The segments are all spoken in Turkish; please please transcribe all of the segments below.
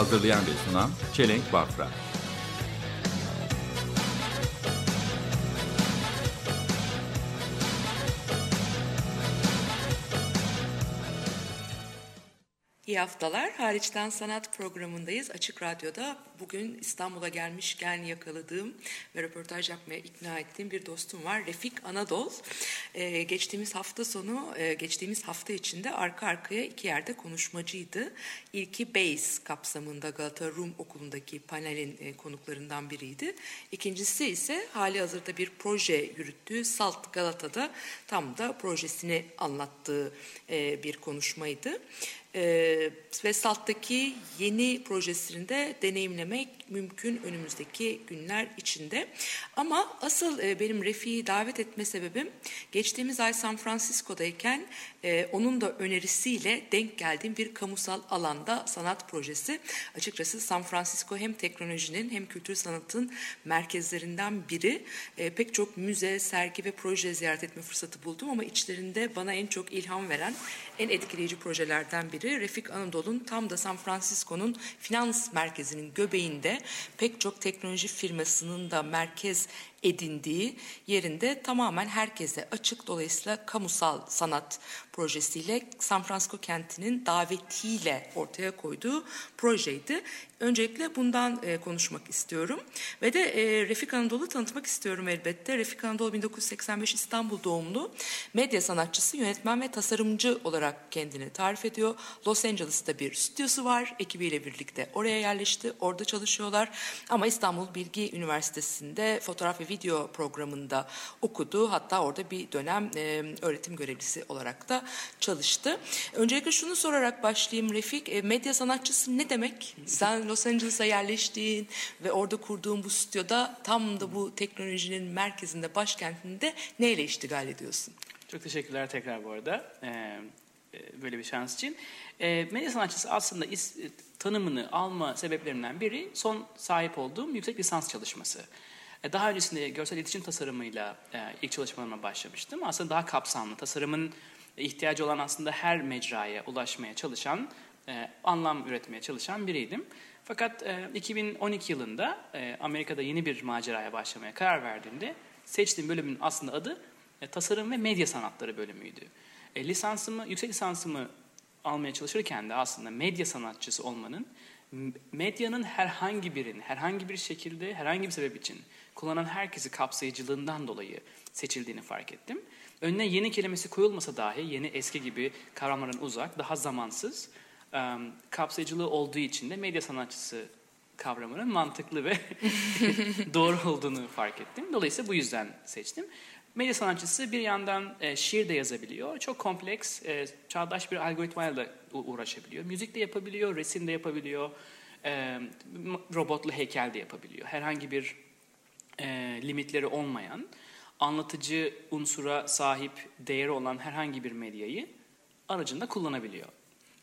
Hazırlayan ve sunan Çelenk Bafra. İyi haftalar. Hariçten Sanat programındayız. Açık Radyo'da bugün İstanbul'a gelmişken yakaladığım ve röportaj yapmaya ikna ettiğim bir dostum var. Refik Anadol. Ee, geçtiğimiz hafta sonu, e, geçtiğimiz hafta içinde arka arkaya iki yerde konuşmacıydı. İlki BASE kapsamında Galata Rum Okulu'ndaki panelin e, konuklarından biriydi. İkincisi ise hali hazırda bir proje yürüttüğü Salt Galata'da tam da projesini anlattığı e, bir konuşmaydı. Ee, ve SALT'taki yeni projesini de deneyimlemek mümkün önümüzdeki günler içinde. Ama asıl e, benim Refik'i davet etme sebebim geçtiğimiz ay San Francisco'dayken e, onun da önerisiyle denk geldiğim bir kamusal alanda sanat projesi. Açıkçası San Francisco hem teknolojinin hem kültür sanatın merkezlerinden biri. E, pek çok müze, sergi ve proje ziyaret etme fırsatı buldum ama içlerinde bana en çok ilham veren en etkileyici projelerden biri Refik Anadolu'nun tam da San Francisco'nun finans merkezinin göbeğinde pek çok teknoloji firmasının da merkez edindiği yerinde tamamen herkese açık dolayısıyla kamusal sanat projesiyle San Francisco kentinin davetiyle ortaya koyduğu projeydi. Öncelikle bundan e, konuşmak istiyorum ve de e, Refik Anadolu tanıtmak istiyorum elbette. Refik Anadolu 1985 İstanbul doğumlu medya sanatçısı, yönetmen ve tasarımcı olarak kendini tarif ediyor. Los Angeles'ta bir stüdyosu var. Ekibiyle birlikte oraya yerleşti. Orada çalışıyorlar. Ama İstanbul Bilgi Üniversitesi'nde fotoğraf ve video programında okudu. Hatta orada bir dönem e, öğretim görevlisi olarak da çalıştı. Öncelikle şunu sorarak başlayayım Refik. E, medya sanatçısı ne demek? Sen Los Angeles'a yerleştiğin ve orada kurduğun bu stüdyoda tam da bu teknolojinin merkezinde, başkentinde neyle iştigal ediyorsun? Çok teşekkürler tekrar bu arada ee, böyle bir şans için. E, medya sanatçısı aslında is, tanımını alma sebeplerinden biri son sahip olduğum yüksek lisans çalışması. E, daha öncesinde görsel iletişim tasarımıyla ilk çalışmalarıma başlamıştım. Aslında daha kapsamlı, tasarımın ihtiyacı olan aslında her mecraya ulaşmaya çalışan, e, anlam üretmeye çalışan biriydim. Fakat e, 2012 yılında e, Amerika'da yeni bir maceraya başlamaya karar verdiğimde seçtiğim bölümün aslında adı e, Tasarım ve Medya Sanatları bölümüydü. E, lisansımı, yüksek lisansımı almaya çalışırken de aslında medya sanatçısı olmanın medyanın herhangi birini, herhangi bir şekilde, herhangi bir sebep için kullanan herkesi kapsayıcılığından dolayı seçildiğini fark ettim. Önüne yeni kelimesi koyulmasa dahi yeni eski gibi kavramların uzak, daha zamansız, kapsayıcılığı olduğu için de medya sanatçısı kavramının mantıklı ve doğru olduğunu fark ettim. Dolayısıyla bu yüzden seçtim. Medya sanatçısı bir yandan e, şiir de yazabiliyor. Çok kompleks, e, çağdaş bir algoritmayla da uğraşabiliyor. Müzik de yapabiliyor, resim de yapabiliyor. E, robotlu heykel de yapabiliyor. Herhangi bir e, limitleri olmayan, anlatıcı unsura sahip, değeri olan herhangi bir medyayı aracında kullanabiliyor.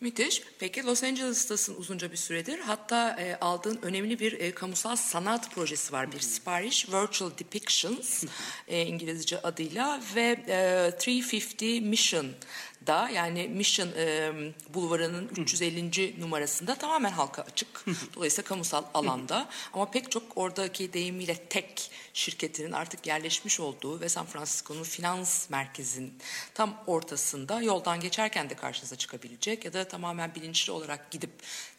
Müthiş. Peki Los Angeles'tasın uzunca bir süredir. Hatta e, aldığın önemli bir e, kamusal sanat projesi var. Bir sipariş Virtual Depictions e, İngilizce adıyla ve e, 350 Mission da yani Mission e, Bulvarı'nın 350. numarasında tamamen halka açık. Dolayısıyla kamusal alanda ama pek çok oradaki deyimiyle tek şirketinin artık yerleşmiş olduğu ve San Francisco'nun finans merkezinin tam ortasında yoldan geçerken de karşınıza çıkabilecek ya da tamamen bilinçli olarak gidip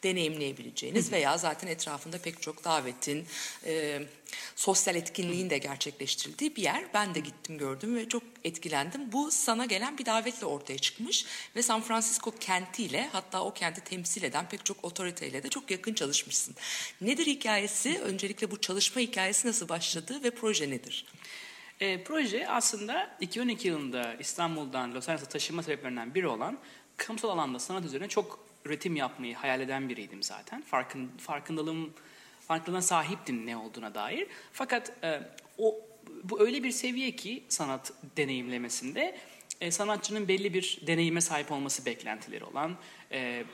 deneyimleyebileceğiniz veya zaten etrafında pek çok davetin, e, sosyal etkinliğin de gerçekleştirildiği bir yer. Ben de gittim gördüm ve çok etkilendim. Bu sana gelen bir davetle ortaya çıkmış ve San Francisco kentiyle hatta o kenti temsil eden pek çok otoriteyle de çok yakın çalışmışsın. Nedir hikayesi? Öncelikle bu çalışma hikayesi nasıl başladı ve proje nedir? E, proje aslında 2012 yılında İstanbul'dan Los Angeles'a taşınma sebeplerinden biri olan kamusal alanda sanat üzerine çok üretim yapmayı hayal eden biriydim zaten. Farkın, farkındalığım, farkındalığına sahiptim ne olduğuna dair. Fakat e, o bu öyle bir seviye ki sanat deneyimlemesinde e, sanatçının belli bir deneyime sahip olması beklentileri olan, e,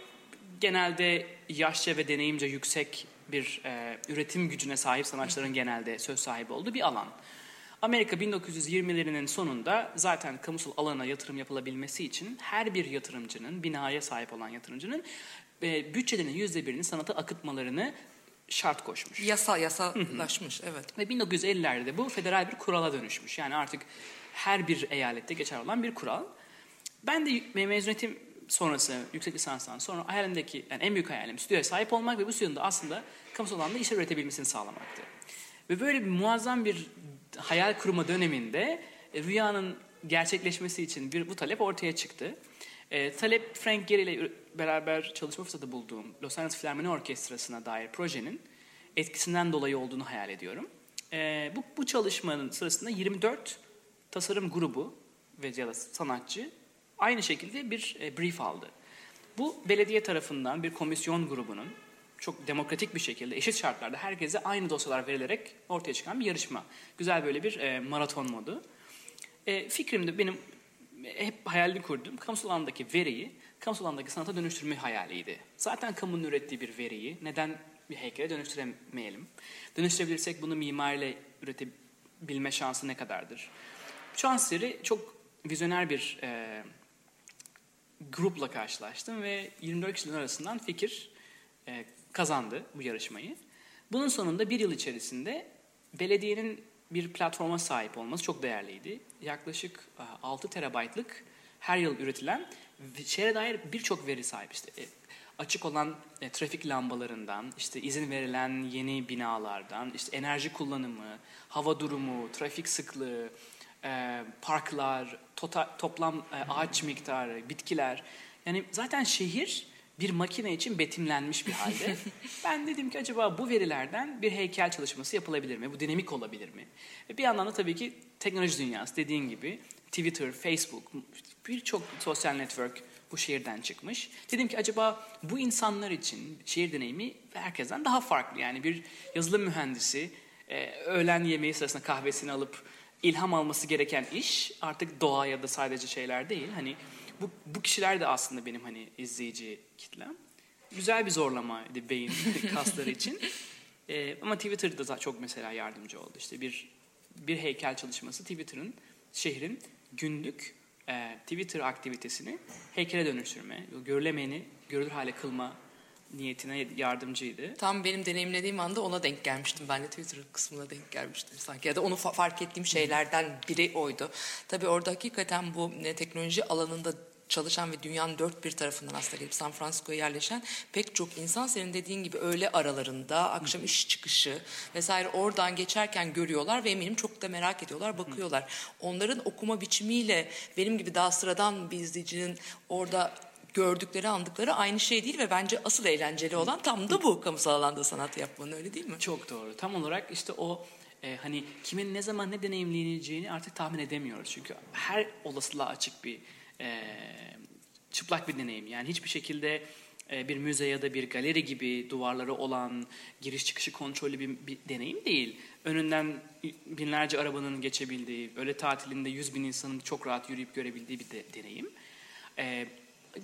genelde yaşça ve deneyimce yüksek bir e, üretim gücüne sahip sanatçıların genelde söz sahibi olduğu bir alan. Amerika 1920'lerinin sonunda zaten kamusal alana yatırım yapılabilmesi için her bir yatırımcının, binaya sahip olan yatırımcının e, bütçelerinin yüzde birini sanata akıtmalarını şart koşmuş. Yasa, yasalaşmış evet. Ve 1950'lerde de bu federal bir kurala dönüşmüş. Yani artık her bir eyalette geçer olan bir kural. Ben de me- mezuniyetim sonrası, yüksek lisanstan sonra hayalimdeki, yani en büyük hayalim stüdyoya sahip olmak ve bu stüdyonun da aslında kamusal alanda işler üretebilmesini sağlamaktı. Ve böyle bir muazzam bir hayal kurma döneminde e, rüyanın gerçekleşmesi için bir bu talep ortaya çıktı. E, talep Frank Gehry ile beraber çalışma fırsatı bulduğum Los Angeles Filarmoni Orkestrası'na dair projenin etkisinden dolayı olduğunu hayal ediyorum. E, bu, bu çalışmanın sırasında 24 tasarım grubu ve ya sanatçı aynı şekilde bir e, brief aldı. Bu belediye tarafından bir komisyon grubunun çok demokratik bir şekilde eşit şartlarda herkese aynı dosyalar verilerek ortaya çıkan bir yarışma. Güzel böyle bir e, maraton modu. E, fikrim de benim hep hayalini kurdum. Kamusal alandaki veriyi kamusal alandaki sanata dönüştürme hayaliydi. Zaten kamunun ürettiği bir veriyi neden bir heykele dönüştüremeyelim? Dönüştürebilirsek bunu mimariyle üretebilme şansı ne kadardır? Şu an eseri çok vizyoner bir e, grupla karşılaştım ve 24 kişinin arasından fikir e, kazandı bu yarışmayı. Bunun sonunda bir yıl içerisinde belediyenin bir platforma sahip olması çok değerliydi. Yaklaşık e, 6 terabaytlık her yıl üretilen şehre dair birçok veri sahip. İşte e, açık olan e, trafik lambalarından, işte izin verilen yeni binalardan, işte enerji kullanımı, hava durumu, trafik sıklığı, e, parklar, tota- toplam e, ağaç miktarı, bitkiler. Yani zaten şehir bir makine için betimlenmiş bir halde. ben dedim ki acaba bu verilerden bir heykel çalışması yapılabilir mi? Bu dinamik olabilir mi? Ve bir yandan da tabii ki teknoloji dünyası dediğin gibi Twitter, Facebook, birçok sosyal network bu şehirden çıkmış. Dedim ki acaba bu insanlar için şehir deneyimi herkesten daha farklı. Yani bir yazılım mühendisi e, öğlen yemeği sırasında kahvesini alıp ilham alması gereken iş artık doğa ya da sadece şeyler değil. Hani bu, bu kişiler de aslında benim hani izleyici kitlem. Güzel bir zorlamaydı beyin kasları için. Ee, ama Twitter'da da çok mesela yardımcı oldu. İşte bir bir heykel çalışması Twitter'ın şehrin günlük e, Twitter aktivitesini heykele dönüştürme, görülemeyeni görülür hale kılma niyetine yardımcıydı. Tam benim deneyimlediğim anda ona denk gelmiştim. Ben de Twitter kısmına denk gelmiştim sanki. Ya da onu fa- fark ettiğim şeylerden biri oydu. Tabii orada hakikaten bu e, teknoloji alanında çalışan ve dünyanın dört bir tarafından aslında gelip San Francisco'ya yerleşen pek çok insan senin dediğin gibi öğle aralarında akşam iş çıkışı vesaire oradan geçerken görüyorlar ve eminim çok da merak ediyorlar bakıyorlar. Onların okuma biçimiyle benim gibi daha sıradan bir izleyicinin orada gördükleri andıkları aynı şey değil ve bence asıl eğlenceli olan tam da bu kamusal alanda sanat yapmanın öyle değil mi? Çok doğru. Tam olarak işte o e, hani kimin ne zaman ne deneyimleyeceğini artık tahmin edemiyoruz. Çünkü her olasılığa açık bir e, çıplak bir deneyim. Yani hiçbir şekilde e, bir müze ya da bir galeri gibi duvarları olan giriş çıkışı kontrollü bir, bir deneyim değil. Önünden binlerce arabanın geçebildiği, öğle tatilinde yüz bin insanın çok rahat yürüyüp görebildiği bir de, deneyim. E,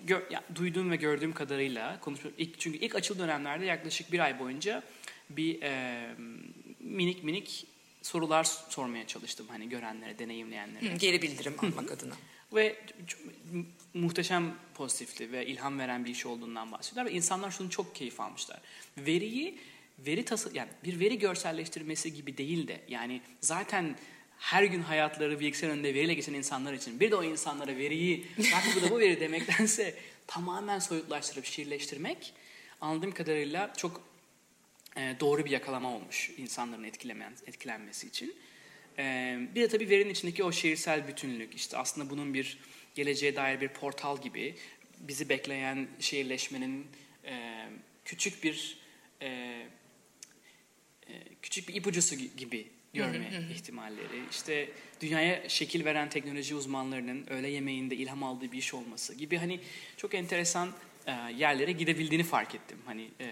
gö- ya, duyduğum ve gördüğüm kadarıyla ilk, çünkü ilk açıl dönemlerde yaklaşık bir ay boyunca bir e, minik minik sorular sormaya çalıştım hani görenlere, deneyimleyenlere. Hı, Geri bildirim almak adına. Ve muhteşem pozitifti ve ilham veren bir iş olduğundan bahsediyorlar ve insanlar şunu çok keyif almışlar. Veriyi veri tası yani bir veri görselleştirmesi gibi değil de yani zaten her gün hayatları bilgisayar önünde veriyle geçen insanlar için bir de o insanlara veriyi bak bu da bu veri demektense tamamen soyutlaştırıp şiirleştirmek anladığım kadarıyla çok e, doğru bir yakalama olmuş insanların etkilemen, etkilenmesi için. Bir de tabii verinin içindeki o şiirsel bütünlük, işte aslında bunun bir geleceğe dair bir portal gibi bizi bekleyen şehirleşmenin e, küçük bir e, e, küçük bir ipucusu gi- gibi görme ihtimalleri. İşte dünyaya şekil veren teknoloji uzmanlarının öğle yemeğinde ilham aldığı bir iş olması gibi hani çok enteresan e, yerlere gidebildiğini fark ettim. Hani e,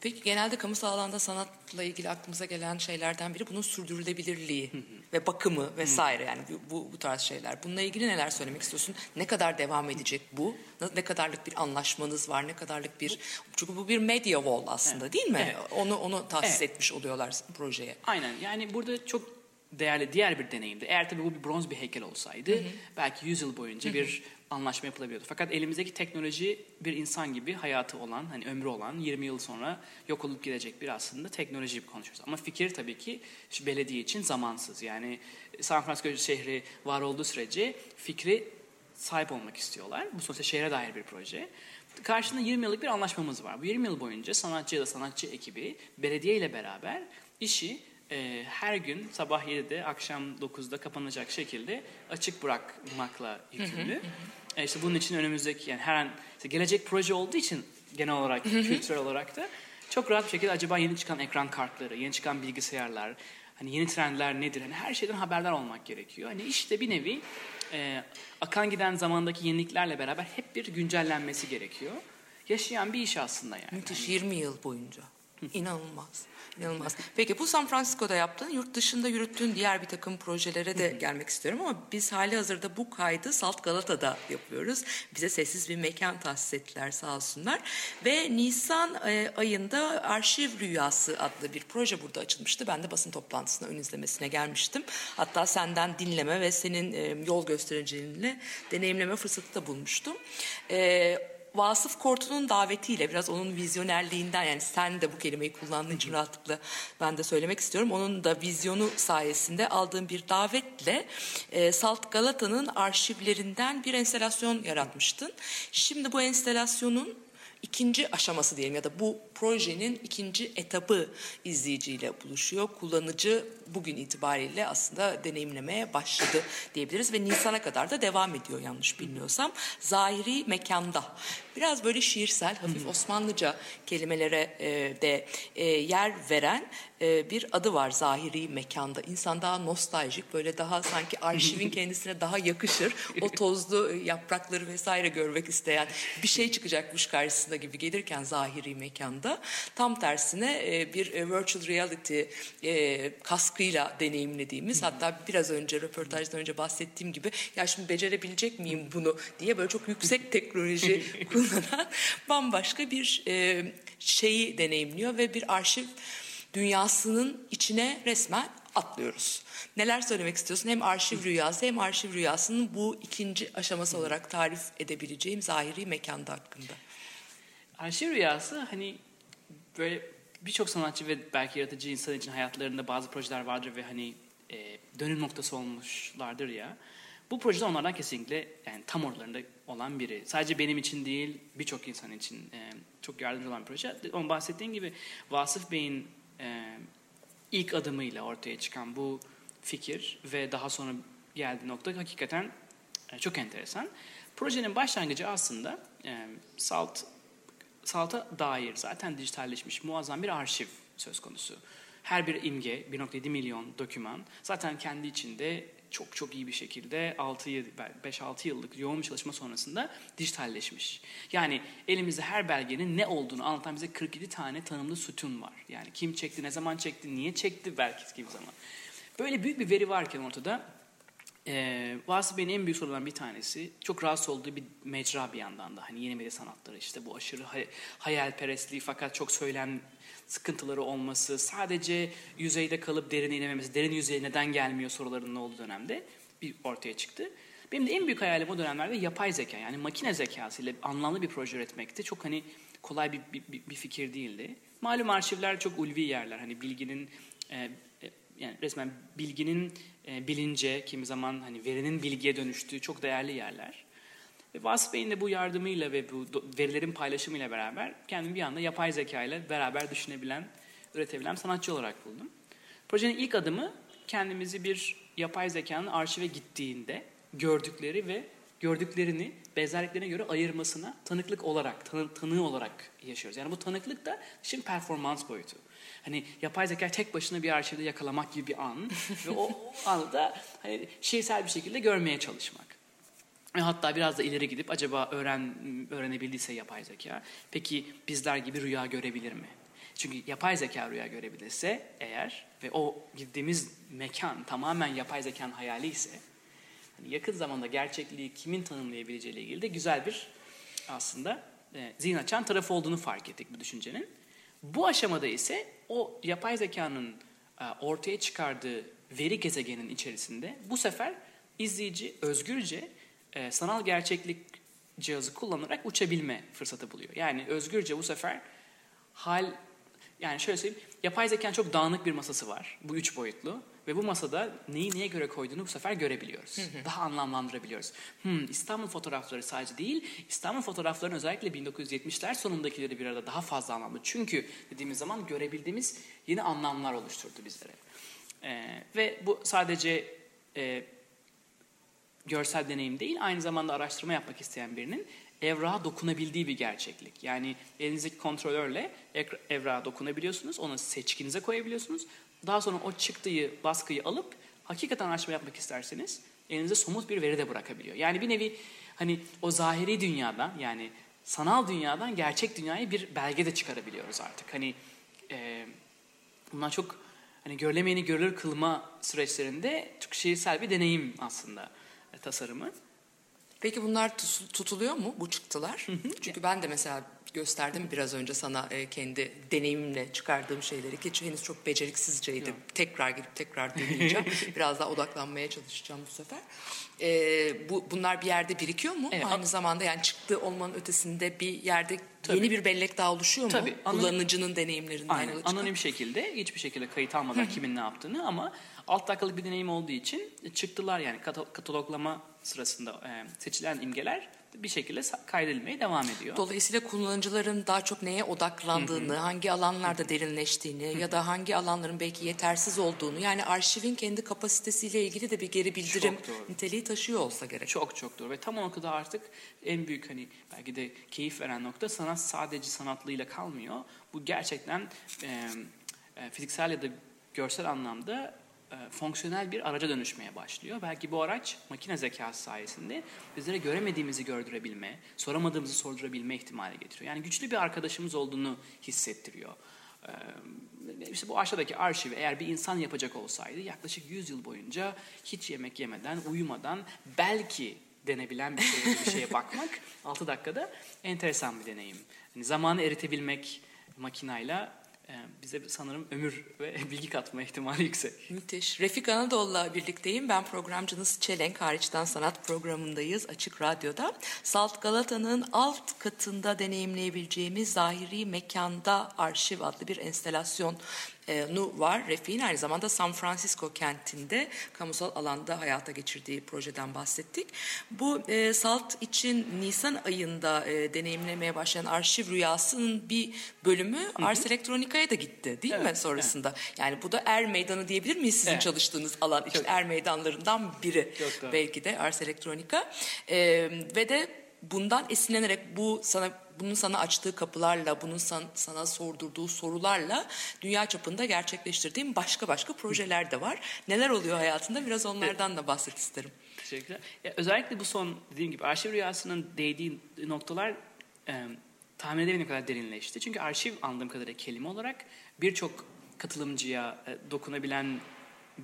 Peki genelde kamusal alanda sanatla ilgili aklımıza gelen şeylerden biri bunun sürdürülebilirliği ve bakımı vesaire yani bu, bu, bu tarz şeyler. Bununla ilgili neler söylemek istiyorsun? Ne kadar devam edecek bu? Ne- kadarlık bir anlaşmanız var? Ne kadarlık bir çünkü bu bir media wall aslında değil mi? Evet. Onu onu tahsis Evet. etmiş oluyorlar projeye. Aynen yani burada çok değerli diğer bir deneyimdi. Eğer tabii bu bir bronz bir heykel olsaydı belki 100 yıl boyunca bir anlaşma yapılabiliyordu. Fakat elimizdeki teknoloji bir insan gibi hayatı olan, hani ömrü olan 20 yıl sonra yok olup gidecek bir aslında teknoloji gibi konuşuyoruz. Ama fikir tabii ki şu belediye için zamansız. Yani San Francisco şehri var olduğu sürece fikri sahip olmak istiyorlar. Bu sonuçta şehre dair bir proje. Karşında 20 yıllık bir anlaşmamız var. Bu 20 yıl boyunca sanatçı ya da sanatçı ekibi belediye ile beraber işi e, her gün sabah 7'de akşam 9'da kapanacak şekilde açık bırakmakla yükümlü. E, işte bunun için önümüzdeki yani her an işte gelecek proje olduğu için genel olarak kültürel olarak da çok rahat bir şekilde acaba yeni çıkan ekran kartları, yeni çıkan bilgisayarlar, hani yeni trendler nedir? Hani her şeyden haberdar olmak gerekiyor. Hani işte bir nevi e, akan giden zamandaki yeniliklerle beraber hep bir güncellenmesi gerekiyor. Yaşayan bir iş aslında yani. Müthiş 20 yıl boyunca. İnanılmaz. İnanılmaz. Peki bu San Francisco'da yaptığın, yurt dışında yürüttüğün diğer bir takım projelere de gelmek istiyorum ama biz hali hazırda bu kaydı Salt Galata'da yapıyoruz. Bize sessiz bir mekan tahsis ettiler sağ olsunlar. Ve Nisan e, ayında Arşiv Rüyası adlı bir proje burada açılmıştı. Ben de basın toplantısına, ön izlemesine gelmiştim. Hatta senden dinleme ve senin e, yol göstericiliğinle deneyimleme fırsatı da bulmuştum. E, Vasıf Kortu'nun davetiyle biraz onun vizyonerliğinden yani sen de bu kelimeyi kullandığın için rahatlıkla ben de söylemek istiyorum. Onun da vizyonu sayesinde aldığım bir davetle e, Salt Galata'nın arşivlerinden bir enstelasyon yaratmıştın. Şimdi bu enstelasyonun ikinci aşaması diyelim ya da bu projenin ikinci etabı izleyiciyle buluşuyor. Kullanıcı bugün itibariyle aslında deneyimlemeye başladı diyebiliriz ve Nisan'a kadar da devam ediyor yanlış bilmiyorsam. Zahiri mekanda. Biraz böyle şiirsel, hafif Osmanlıca kelimelere e, de e, yer veren e, bir adı var zahiri mekanda. İnsan daha nostaljik, böyle daha sanki arşivin kendisine daha yakışır. O tozlu yaprakları vesaire görmek isteyen bir şey çıkacakmış karşısında gibi gelirken zahiri mekanda tam tersine e, bir e, virtual reality e, kaskıyla deneyimlediğimiz hatta biraz önce röportajdan önce bahsettiğim gibi ya şimdi becerebilecek miyim bunu diye böyle çok yüksek teknoloji kullanan bambaşka bir e, şeyi deneyimliyor ve bir arşiv dünyasının içine resmen atlıyoruz. Neler söylemek istiyorsun? Hem arşiv rüyası hem arşiv rüyasının bu ikinci aşaması olarak tarif edebileceğim zahiri mekanda hakkında. Arşiv rüyası hani böyle birçok sanatçı ve belki yaratıcı insan için hayatlarında bazı projeler vardır ve hani e, dönüm noktası olmuşlardır ya. Bu proje de onlardan kesinlikle yani tam ortalarında olan biri. Sadece benim için değil birçok insan için e, çok yardımcı olan bir proje. Onun bahsettiğim gibi Vasıf Bey'in e, ilk adımıyla ortaya çıkan bu fikir ve daha sonra geldiği nokta hakikaten e, çok enteresan. Projenin başlangıcı aslında e, Salt Salt'a dair zaten dijitalleşmiş muazzam bir arşiv söz konusu. Her bir imge, 1.7 milyon doküman zaten kendi içinde çok çok iyi bir şekilde 5-6 yıllık yoğun çalışma sonrasında dijitalleşmiş. Yani elimizde her belgenin ne olduğunu anlatan bize 47 tane tanımlı sütun var. Yani kim çekti, ne zaman çekti, niye çekti belki gibi zaman. Böyle büyük bir veri varken ortada ee, Vasıf Bey'in en büyük sorularından bir tanesi çok rahatsız olduğu bir mecra bir yandan da hani yeni medya sanatları işte bu aşırı hay- hayalperestliği fakat çok söylem sıkıntıları olması sadece yüzeyde kalıp derine inememesi derin yüzeye neden gelmiyor sorularının olduğu dönemde bir ortaya çıktı. Benim de en büyük hayalim o dönemlerde yapay zeka yani makine zekası ile anlamlı bir proje üretmekti. Çok hani kolay bir, bir, bir- bir fikir değildi. Malum arşivler çok ulvi yerler. Hani bilginin e, e, yani resmen bilginin e, bilince, kimi zaman hani verinin bilgiye dönüştüğü çok değerli yerler. Ve Vasıf Bey'in de bu yardımıyla ve bu verilerin paylaşımıyla beraber kendimi bir anda yapay zeka ile beraber düşünebilen, üretebilen sanatçı olarak buldum. Projenin ilk adımı kendimizi bir yapay zekanın arşive gittiğinde gördükleri ve gördüklerini benzerliklerine göre ayırmasına tanıklık olarak, tanı, tanığı olarak yaşıyoruz. Yani bu tanıklık da işin performans boyutu. Hani yapay zeka tek başına bir arşivde yakalamak gibi bir an ve o, o anı da hani şiirsel bir şekilde görmeye çalışmak. Ve hatta biraz da ileri gidip acaba öğren öğrenebildiyse yapay zeka, peki bizler gibi rüya görebilir mi? Çünkü yapay zeka rüya görebilirse eğer ve o gittiğimiz mekan tamamen yapay zekanın hayali ise hani yakın zamanda gerçekliği kimin tanımlayabileceğiyle ilgili de güzel bir aslında e, zihin açan tarafı olduğunu fark ettik bu düşüncenin. Bu aşamada ise o yapay zekanın e, ortaya çıkardığı veri gezegenin içerisinde bu sefer izleyici özgürce e, sanal gerçeklik cihazı kullanarak uçabilme fırsatı buluyor. Yani özgürce bu sefer hal yani şöyle söyleyeyim yapay zekanın çok dağınık bir masası var. Bu üç boyutlu ve bu masada neyi neye göre koyduğunu bu sefer görebiliyoruz. Daha anlamlandırabiliyoruz. Hmm, İstanbul fotoğrafları sadece değil, İstanbul fotoğraflarının özellikle 1970'ler sonundakileri bir arada daha fazla anlamlı. Çünkü dediğimiz zaman görebildiğimiz yeni anlamlar oluşturdu bizlere. Ee, ve bu sadece e, görsel deneyim değil, aynı zamanda araştırma yapmak isteyen birinin evrağa dokunabildiği bir gerçeklik. Yani elinizdeki kontrolörle evrağa dokunabiliyorsunuz, onu seçkinize koyabiliyorsunuz. Daha sonra o çıktığı baskıyı alıp hakikaten araştırma yapmak isterseniz elinize somut bir veri de bırakabiliyor. Yani bir nevi hani o zahiri dünyadan yani sanal dünyadan gerçek dünyayı bir belge de çıkarabiliyoruz artık. Hani e, bunlar çok hani görülemeyeni görülür kılma süreçlerinde çok şiirsel bir deneyim aslında e, tasarımı. Peki bunlar tutuluyor mu bu çıktılar? Çünkü ben de mesela gösterdim biraz önce sana e, kendi deneyimimle çıkardığım şeyleri ki henüz çok beceriksizceydi. Tekrar gidip tekrar deneyeceğim. biraz daha odaklanmaya çalışacağım bu sefer. E, bu bunlar bir yerde birikiyor mu? Evet, Aynı zamanda yani çıktı olmanın ötesinde bir yerde Tabii. yeni bir bellek daha oluşuyor mu? Tabii, anonim- Kullanıcının deneyimlerinden Aynen yola anonim şekilde hiçbir şekilde kayıt almadan kimin ne yaptığını ama alt dakikalık bir deneyim olduğu için çıktılar yani kata- kataloglama sırasında e, seçilen imgeler bir şekilde kaydedilmeye devam ediyor. Dolayısıyla kullanıcıların daha çok neye odaklandığını, hangi alanlarda derinleştiğini ya da hangi alanların belki yetersiz olduğunu yani arşivin kendi kapasitesiyle ilgili de bir geri bildirim niteliği taşıyor olsa gerek. Çok çok doğru ve tam o noktada artık en büyük hani belki de keyif veren nokta sanat sadece sanatlığıyla kalmıyor. Bu gerçekten e, e, fiziksel ya da görsel anlamda e, fonksiyonel bir araca dönüşmeye başlıyor. Belki bu araç makine zekası sayesinde bizlere göremediğimizi gördürebilme, soramadığımızı sordurabilme ihtimali getiriyor. Yani güçlü bir arkadaşımız olduğunu hissettiriyor. E, işte bu aşağıdaki arşivi eğer bir insan yapacak olsaydı yaklaşık 100 yıl boyunca hiç yemek yemeden, uyumadan belki denebilen bir şeye, bir şeye bakmak 6 dakikada enteresan bir deneyim. Yani zamanı eritebilmek makinayla bize sanırım ömür ve bilgi katma ihtimali yüksek. Müthiş. Refik Anadolu'la birlikteyim. Ben programcınız Çelenk. Hariçten Sanat programındayız Açık Radyo'da. Salt Galata'nın alt katında deneyimleyebileceğimiz zahiri mekanda arşiv adlı bir enstelasyonu var. Refik'in aynı zamanda San Francisco kentinde kamusal alanda hayata geçirdiği projeden bahsettik. Bu e, Salt için Nisan ayında e, deneyimlemeye başlayan arşiv rüyasının bir bölümü Ars Electronica'ya da gitti değil mi Evet, sonrasında? Yani bu da Er Meydanı diyebilir miyiz sizin Evet. çalıştığınız alan? İşte Çok- Er Meydanlarından biri Çok belki de Ars Electronica. Ee, ve de bundan esinlenerek bu sana bunun sana açtığı kapılarla, bunun san- sana sordurduğu sorularla dünya çapında gerçekleştirdiğim başka başka projeler de var. Neler oluyor hayatında? Biraz onlardan da bahset isterim. Teşekkürler. Ya, özellikle bu son dediğim gibi arşiv rüyasının değdiği noktalar e, tahmin edemediğim kadar derinleşti. Çünkü arşiv anladığım kadarıyla kelime olarak birçok katılımcıya e, dokunabilen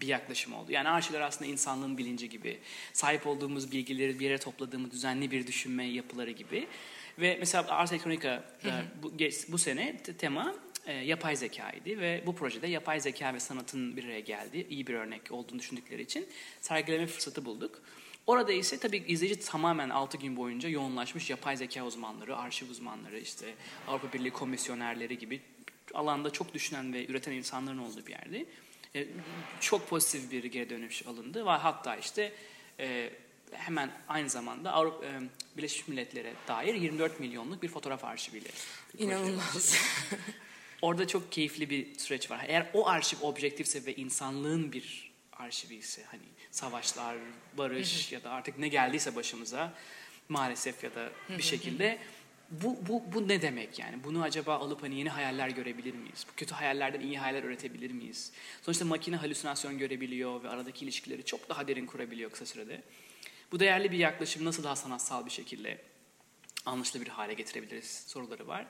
bir yaklaşım oldu. Yani arşivler aslında insanlığın bilinci gibi, sahip olduğumuz bilgileri bir yere topladığımız düzenli bir düşünme yapıları gibi. Ve mesela Ars Electronica e, bu, bu sene te- tema e, yapay zekaydı ve bu projede yapay zeka ve sanatın bir araya geldiği iyi bir örnek olduğunu düşündükleri için sergileme fırsatı bulduk. Orada ise tabii izleyici tamamen 6 gün boyunca yoğunlaşmış yapay zeka uzmanları, arşiv uzmanları, işte Avrupa Birliği komisyonerleri gibi alanda çok düşünen ve üreten insanların olduğu bir yerdi. E, çok pozitif bir geri dönüş alındı ve hatta işte e, hemen aynı zamanda Avrupa e, Birleşmiş Milletler'e dair 24 milyonluk bir fotoğraf arşiviyle. İnanılmaz. Orada çok keyifli bir süreç var. Eğer o arşiv objektifse ve insanlığın bir arşivi ise hani savaşlar, barış ya da artık ne geldiyse başımıza maalesef ya da bir şekilde bu, bu, bu ne demek yani? Bunu acaba alıp hani yeni hayaller görebilir miyiz? Bu kötü hayallerden iyi hayaller üretebilir miyiz? Sonuçta makine halüsinasyon görebiliyor ve aradaki ilişkileri çok daha derin kurabiliyor kısa sürede. Bu değerli bir yaklaşım nasıl daha sanatsal bir şekilde anlaşılır bir hale getirebiliriz soruları var.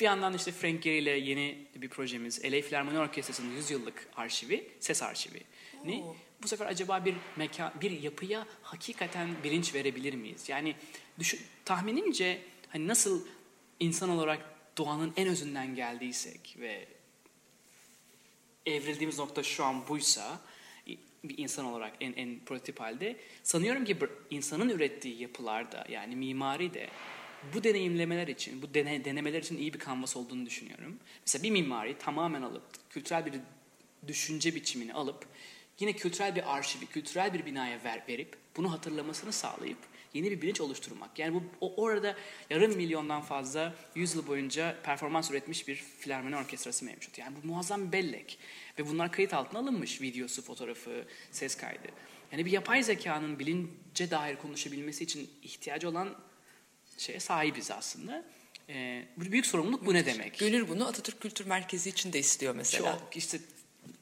Bir yandan işte Frank Gehry ile yeni bir projemiz LA Filarmoni Orkestrası'nın 100 yıllık arşivi, ses arşivi. Ne? Bu sefer acaba bir mekan, bir yapıya hakikaten bilinç verebilir miyiz? Yani düşün, tahminimce hani nasıl insan olarak doğanın en özünden geldiysek ve evrildiğimiz nokta şu an buysa bir insan olarak en en prototip halde sanıyorum ki insanın ürettiği yapılarda yani mimari de bu deneyimlemeler için, bu dene, denemeler için iyi bir kanvas olduğunu düşünüyorum. Mesela bir mimari tamamen alıp, kültürel bir düşünce biçimini alıp, yine kültürel bir arşivi, kültürel bir binaya ver, verip, bunu hatırlamasını sağlayıp, yeni bir bilinç oluşturmak. Yani bu o, orada yarım milyondan fazla 100 yıl boyunca performans üretmiş bir filarmoni orkestrası mevcut. Yani bu muazzam bir bellek. Ve bunlar kayıt altına alınmış. Videosu, fotoğrafı, ses kaydı. Yani bir yapay zekanın bilince dair konuşabilmesi için ihtiyacı olan şeye sahibiz aslında. Ee, büyük sorumluluk bu ne demek? Gönül bunu Atatürk Kültür Merkezi için de istiyor mesela. Çok işte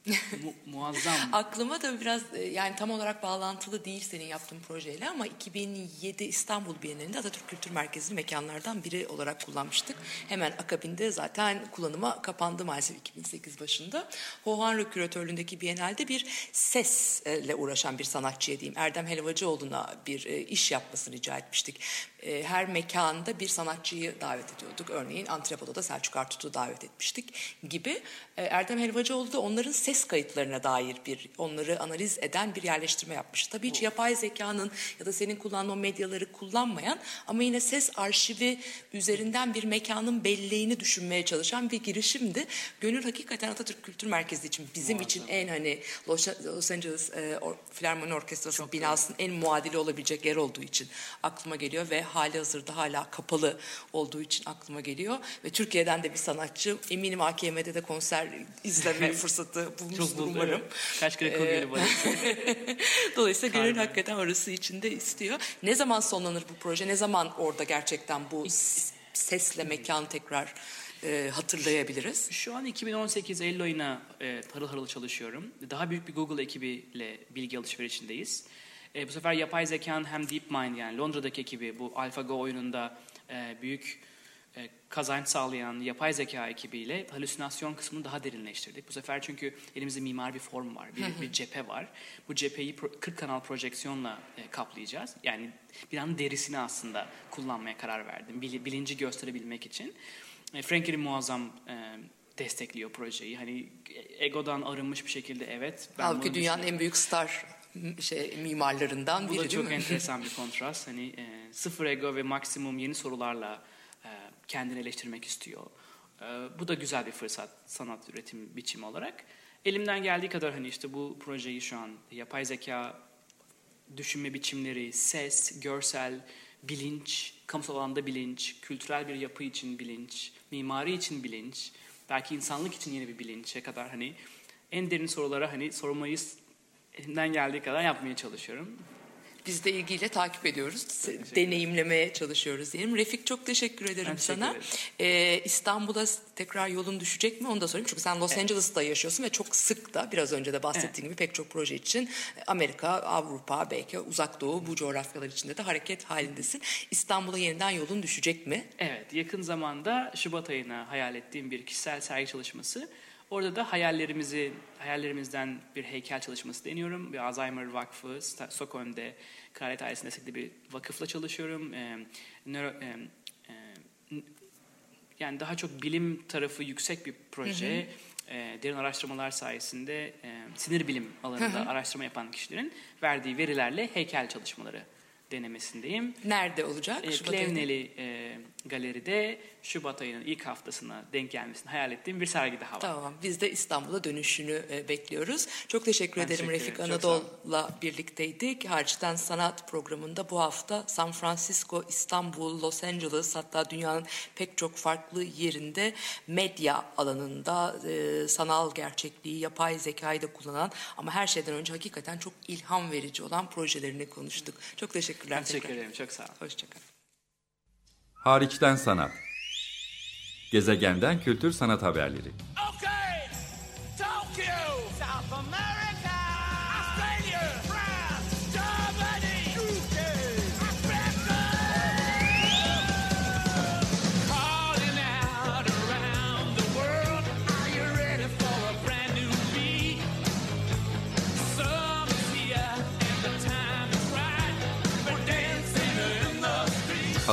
mu- muazzam. Aklıma da biraz e, yani tam olarak bağlantılı değil senin yaptığın projeyle ama 2007 İstanbul Bienalinde Atatürk Kültür Merkezi'ni mekanlardan biri olarak kullanmıştık. Hemen akabinde zaten kullanıma kapandı maalesef 2008 başında. Hohanro küratörlüğündeki Bienalde bir sesle uğraşan bir sanatçıya diyeyim Erdem Helvacıoğlu'na bir e, iş yapmasını rica etmiştik. E, Her mekanda bir sanatçıyı davet ediyorduk. Örneğin Antrepodo'da Selçuk Artut'u davet etmiştik gibi. Erdem Helvacıoğlu da onların ses kayıtlarına dair bir, onları analiz eden bir yerleştirme yapmış. Tabii hiç yapay zekanın ya da senin kullandığın medyaları kullanmayan ama yine ses arşivi üzerinden bir mekanın belleğini düşünmeye çalışan bir girişimdi. Gönül hakikaten Atatürk Kültür Merkezi için bizim için en hani Los, Angeles e, Or- Filarmoni Orkestrası binasının en muadili olabilecek yer olduğu için aklıma geliyor ve hali hazırda hala kapalı olduğu için aklıma geliyor ve Türkiye'den de bir sanatçı eminim AKM'de de konser izleme fırsatı bulmuştur Çok umarım. Kaç kere Ee, Kogeli var. Dolayısıyla Gönül hakikaten orası içinde istiyor. Ne zaman sonlanır bu proje? Ne zaman orada gerçekten bu sesle mekan tekrar e, hatırlayabiliriz? Şu an 2018 Eylül ayına e, harıl harıl çalışıyorum. Daha büyük bir Google ekibiyle bilgi alışverişindeyiz. E, bu sefer yapay zekanın hem DeepMind yani Londra'daki ekibi bu AlphaGo oyununda e, büyük kazanç sağlayan yapay zeka ekibiyle halüsinasyon kısmını daha derinleştirdik. Bu sefer çünkü elimizde mimar bir form var, bir, bir cephe var. Bu cepheyi pro- 40 kanal projeksiyonla e, kaplayacağız. Yani bir an derisini aslında kullanmaya karar verdim. Bili- bilinci gösterebilmek için. E, Frank Gehry muazzam e, destekliyor projeyi. Hani egodan arınmış bir şekilde evet. ben Halbuki dünyanın en büyük star şey mimarlarından bu biri da değil çok enteresan bir kontrast. Hani e, sıfır ego ve maksimum yeni sorularla e, kendini eleştirmek istiyor. E, bu da güzel bir fırsat sanat üretim biçimi olarak. Elimden geldiği kadar hani işte bu projeyi şu an yapay zeka düşünme biçimleri, ses, görsel, bilinç, kamusal alanda bilinç, kültürel bir yapı için bilinç, mimari için bilinç, belki insanlık için yeni bir bilinçe kadar hani en derin sorulara hani sormayı elimden geldiği kadar yapmaya çalışıyorum. Biz de ilgiyle takip ediyoruz. Deneyimlemeye çalışıyoruz diyelim. Refik çok teşekkür ederim Ben teşekkür sana. ederim. Ee, İstanbul'a tekrar yolun düşecek mi onu da sorayım. Çünkü sen Los Angeles'ta yaşıyorsun ve çok sık da biraz önce de bahsettiğin gibi pek çok proje için Amerika, Avrupa, belki Uzak Doğu bu coğrafyalar içinde de hareket halindesin. İstanbul'a yeniden yolun düşecek mi? Evet, yakın zamanda Şubat ayına hayal ettiğim bir kişisel sergi çalışması. Orada da hayallerimizi, hayallerimizden bir heykel çalışması deniyorum. Bir Alzheimer Vakfı, Stockholm'de Kraliyet Ailesi'nin destekli bir vakıfla çalışıyorum. Ee, nöro- e, e, yani daha çok bilim tarafı yüksek bir proje. Ee, derin araştırmalar sayesinde e, sinir bilim alanında araştırma yapan kişilerin verdiği verilerle heykel çalışmaları denemesindeyim. Nerede olacak? E. Plevneli e, galeride Şubat ayının ilk haftasına denk gelmesini hayal ettiğim bir sergi daha var. Tamam. Biz de İstanbul'a dönüşünü e, bekliyoruz. Çok teşekkür Ben ederim teşekkür Refik ederim. Anadolu'la birlikteydik. Hariçten Sanat programında bu hafta San Francisco, İstanbul, Los Angeles hatta dünyanın pek çok farklı yerinde medya alanında e, sanal gerçekliği, yapay zekayı da kullanan ama her şeyden önce hakikaten çok ilham verici olan projelerini konuştuk. Çok teşekkürler. Ben teşekkür tekrar. ederim. Çok sağ olun. Hoşçakal. Hariçten sanat. Gezegenden kültür sanat haberleri. Okay,